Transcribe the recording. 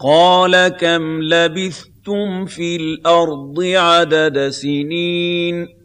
قَالَ كَمْ لَبِثْتُمْ فِي الْأَرْضِ عَدَدَ سِنِينَ